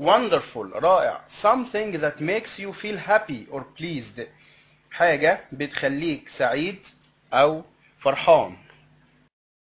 wonderful رائع something that makes you feel happy or pleased حاجة بتخليك سعيد أو فرحان